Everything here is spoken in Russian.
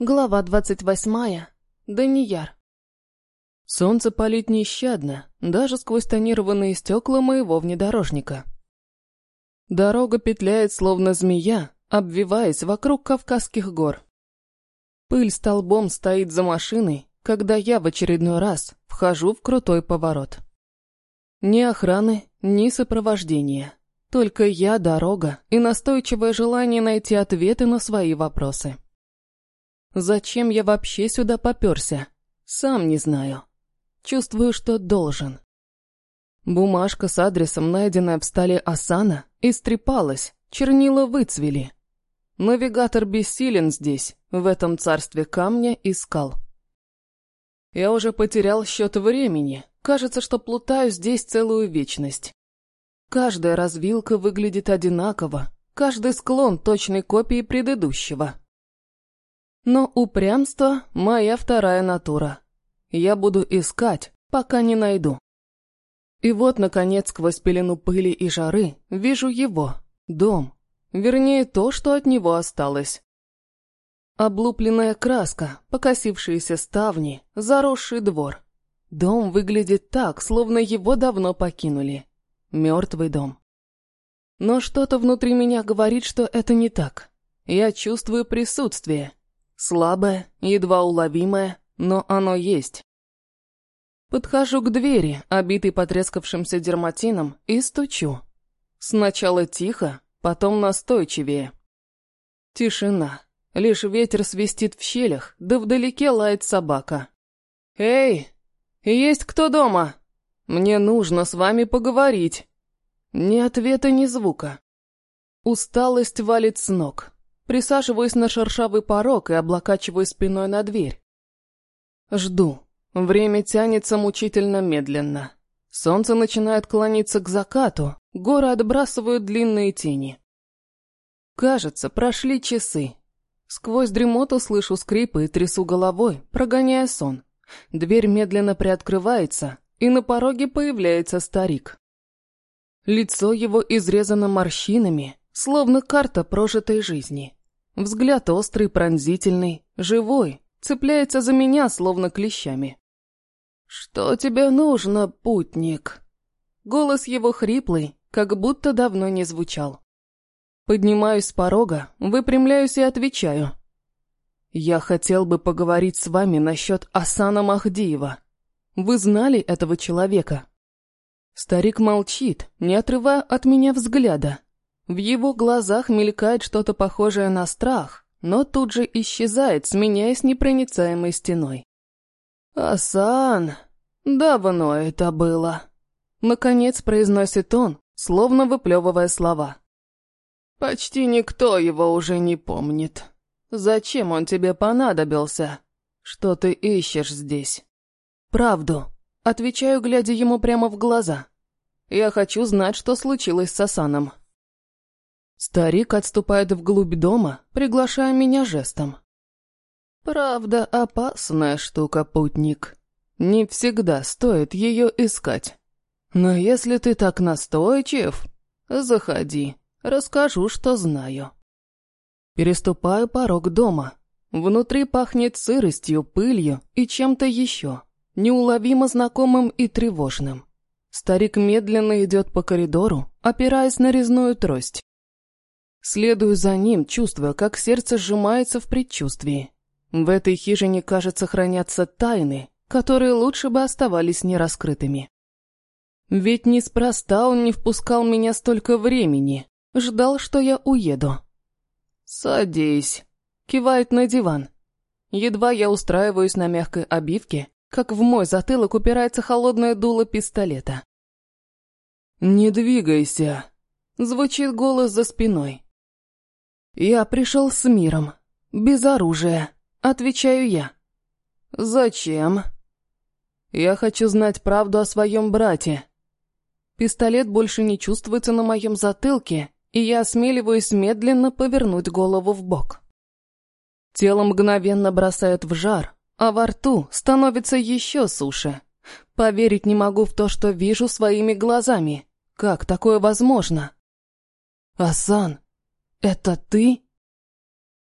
Глава двадцать восьмая. Данияр. Солнце палит нещадно, даже сквозь тонированные стекла моего внедорожника. Дорога петляет, словно змея, обвиваясь вокруг Кавказских гор. Пыль столбом стоит за машиной, когда я в очередной раз вхожу в крутой поворот. Ни охраны, ни сопровождения. Только я, дорога и настойчивое желание найти ответы на свои вопросы. Зачем я вообще сюда попёрся? Сам не знаю. Чувствую, что должен. Бумажка с адресом, найденная в столе Асана, истрепалась, чернила выцвели. Навигатор бессилен здесь, в этом царстве камня и скал. Я уже потерял счет времени. Кажется, что плутаю здесь целую вечность. Каждая развилка выглядит одинаково, каждый склон точной копии предыдущего. Но упрямство – моя вторая натура. Я буду искать, пока не найду. И вот, наконец, сквозь пелену пыли и жары, вижу его, дом. Вернее, то, что от него осталось. Облупленная краска, покосившиеся ставни, заросший двор. Дом выглядит так, словно его давно покинули. Мертвый дом. Но что-то внутри меня говорит, что это не так. Я чувствую присутствие. Слабое, едва уловимое, но оно есть. Подхожу к двери, обитой потрескавшимся дерматином, и стучу. Сначала тихо, потом настойчивее. Тишина. Лишь ветер свистит в щелях, да вдалеке лает собака. «Эй, есть кто дома?» Мне нужно с вами поговорить. Ни ответа, ни звука. Усталость валит с ног. Присаживаюсь на шершавый порог и облокачиваю спиной на дверь. Жду. Время тянется мучительно медленно. Солнце начинает клониться к закату, горы отбрасывают длинные тени. Кажется, прошли часы. Сквозь дремоту слышу скрипы и трясу головой, прогоняя сон. Дверь медленно приоткрывается, и на пороге появляется старик. Лицо его изрезано морщинами, словно карта прожитой жизни. Взгляд острый, пронзительный, живой, цепляется за меня, словно клещами. «Что тебе нужно, путник?» Голос его хриплый, как будто давно не звучал. Поднимаюсь с порога, выпрямляюсь и отвечаю. «Я хотел бы поговорить с вами насчет Асана Махдиева. Вы знали этого человека?» Старик молчит, не отрывая от меня взгляда. В его глазах мелькает что-то похожее на страх, но тут же исчезает, сменяясь непроницаемой стеной. «Асан, давно это было», — наконец произносит он, словно выплевывая слова. «Почти никто его уже не помнит. Зачем он тебе понадобился? Что ты ищешь здесь?» «Правду», — отвечаю, глядя ему прямо в глаза. «Я хочу знать, что случилось с Асаном». Старик отступает вглубь дома, приглашая меня жестом. «Правда, опасная штука, путник. Не всегда стоит ее искать. Но если ты так настойчив, заходи, расскажу, что знаю». Переступаю порог дома. Внутри пахнет сыростью, пылью и чем-то еще неуловимо знакомым и тревожным. Старик медленно идет по коридору, опираясь на резную трость. Следую за ним, чувствуя, как сердце сжимается в предчувствии. В этой хижине, кажется, хранятся тайны, которые лучше бы оставались нераскрытыми. Ведь неспроста он не впускал меня столько времени, ждал, что я уеду. «Садись», — кивает на диван. Едва я устраиваюсь на мягкой обивке, как в мой затылок упирается холодное дуло пистолета. «Не двигайся», — звучит голос за спиной. «Я пришел с миром, без оружия», — отвечаю я. «Зачем?» «Я хочу знать правду о своем брате». Пистолет больше не чувствуется на моем затылке, и я осмеливаюсь медленно повернуть голову в бок. Тело мгновенно бросает в жар, а во рту становится еще суше. Поверить не могу в то, что вижу своими глазами. Как такое возможно? «Асан, это ты?»